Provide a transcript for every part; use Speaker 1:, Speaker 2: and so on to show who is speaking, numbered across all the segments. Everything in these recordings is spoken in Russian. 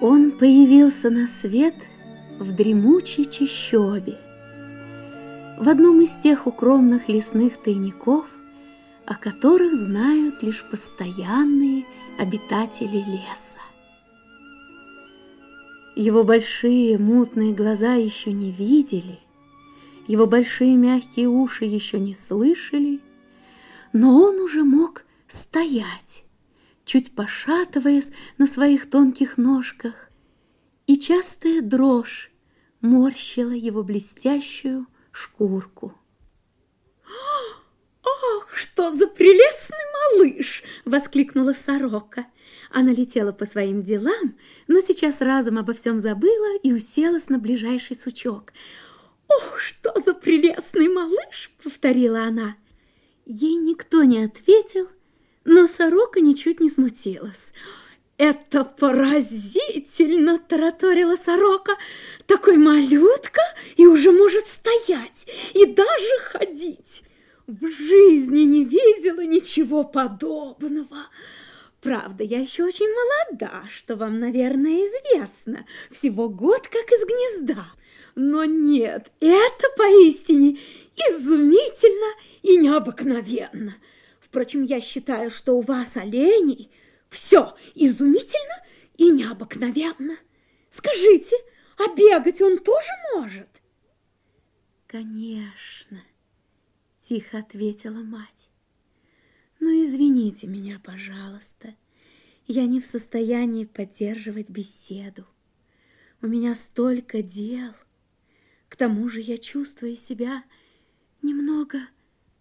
Speaker 1: появился на свет в дремучей чащобе, в одном из тех укромных лесных тайников, о которых знают лишь постоянные обитатели леса. Его большие мутные глаза еще не видели, его большие мягкие уши еще не слышали, но он уже мог стоять, чуть пошатываясь на своих тонких ножках, и частая дрожь морщила его блестящую шкурку.
Speaker 2: «Ах, что за прелестный малыш!» — воскликнула сорока. Она летела по своим делам, но сейчас разом обо всем забыла и уселась на ближайший сучок. «Ох, что за прелестный малыш!» — повторила она. Ей никто не ответил, но сорока ничуть не смутилась. «Это поразительно!» – тараторила сорока. «Такой малютка и уже может стоять и даже ходить. В жизни не видела ничего подобного. Правда, я еще очень молода, что вам, наверное, известно. Всего год как из гнезда. Но нет, это поистине изумительно и необыкновенно. Впрочем, я считаю, что у вас, оленей, все изумительно и необыкновенно. Скажите, а бегать он тоже может?
Speaker 1: Конечно, тихо ответила мать. Ну, извините меня, пожалуйста. Я не в состоянии поддерживать беседу. У меня столько дел. К тому же я чувствую себя немного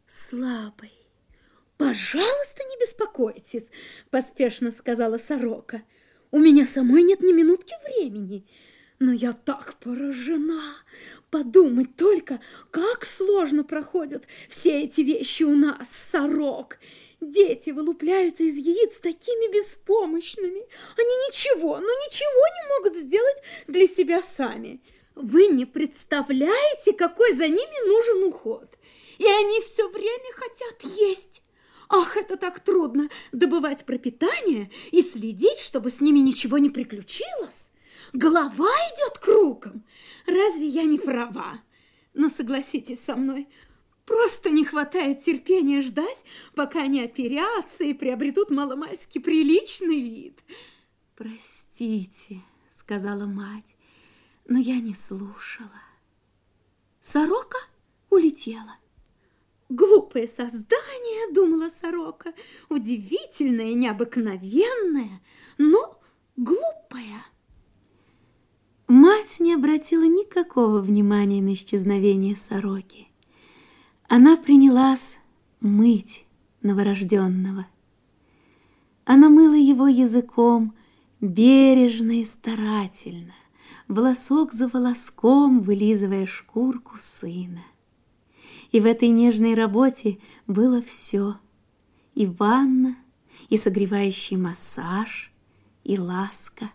Speaker 1: слабой.
Speaker 2: «Пожалуйста, не беспокойтесь», — поспешно сказала сорока. «У меня самой нет ни минутки времени, но я так поражена. Подумать только, как сложно проходят все эти вещи у нас, сорок. Дети вылупляются из яиц такими беспомощными. Они ничего, но ничего не могут сделать для себя сами. Вы не представляете, какой за ними нужен уход. И они все время хотят есть». Ах, это так трудно добывать пропитание и следить, чтобы с ними ничего не приключилось. Голова идет кругом. Разве я не права? Но согласитесь со мной, просто не хватает терпения ждать, пока они оперятся и приобретут маломальски приличный вид.
Speaker 1: Простите, сказала мать, но я не слушала. Сорока улетела.
Speaker 2: Глупое создание, думала сорока, удивительное, необыкновенное, но глупое.
Speaker 1: Мать не обратила никакого внимания на исчезновение сороки. Она принялась мыть новорожденного. Она мыла его языком бережно и старательно, волосок за волоском вылизывая шкурку сына. И в этой нежной работе было все. И ванна, и согревающий массаж, и ласка.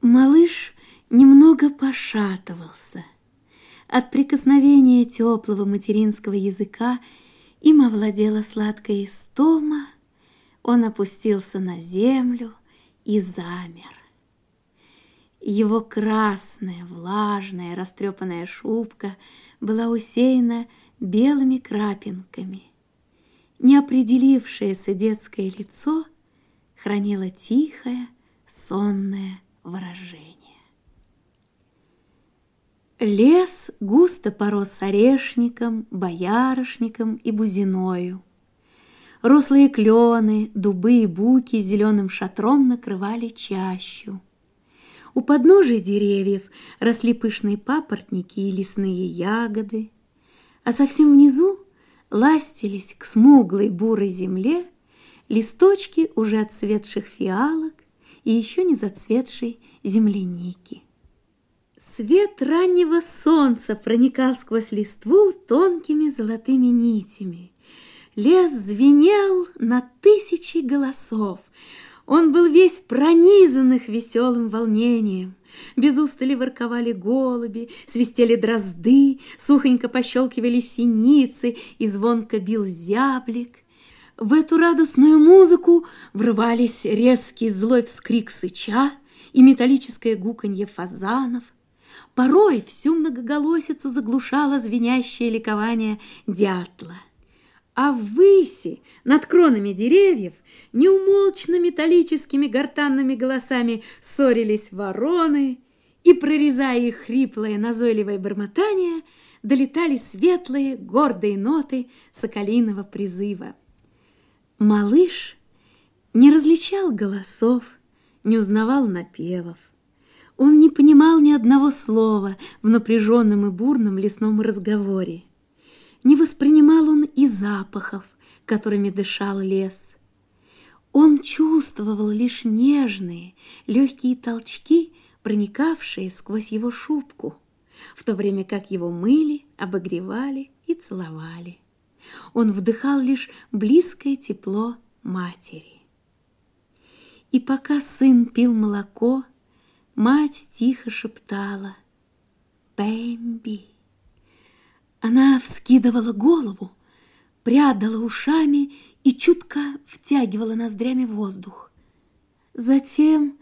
Speaker 1: Малыш немного пошатывался. От прикосновения теплого материнского языка им овладела сладкая истома, он опустился на землю и замер. Его красная, влажная, растрепанная шубка была усеяна белыми крапинками. Неопределившееся детское лицо хранило тихое, сонное выражение. Лес густо порос орешником, боярышником и бузиною. Рослые клены, дубы и буки зеленым шатром накрывали чащу. У подножия деревьев росли пышные папоротники и лесные ягоды, а совсем внизу ластились к смуглой бурой земле листочки уже отцветших фиалок и еще не зацветшей земляники. Свет раннего солнца проникал сквозь листву тонкими золотыми нитями. Лес звенел на тысячи голосов, он был весь пронизанных веселым волнением. Без устали ворковали голуби, свистели дрозды, сухонько пощелкивали синицы и звонко бил зяблик. В эту радостную музыку врывались резкий злой вскрик сыча и металлическое гуканье фазанов. Порой всю многоголосицу заглушало звенящее ликование дятла. А ввыси, над кронами деревьев, неумолчно металлическими гортанными голосами ссорились вороны, и, прорезая их хриплое назойливое бормотание, долетали светлые, гордые ноты соколиного призыва. Малыш не различал голосов, не узнавал напевов. Он не понимал ни одного слова в напряженном и бурном лесном разговоре. Не воспринимал он и запахов, которыми дышал лес. Он чувствовал лишь нежные, легкие толчки, проникавшие сквозь его шубку, в то время как его мыли, обогревали и целовали. Он вдыхал лишь близкое тепло матери. И пока сын пил молоко, мать тихо шептала «Бэмби». Она вскидывала голову, прядала ушами и чутко втягивала ноздрями воздух. Затем,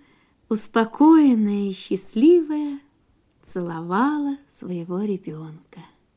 Speaker 1: успокоенная и счастливая, целовала своего ребенка.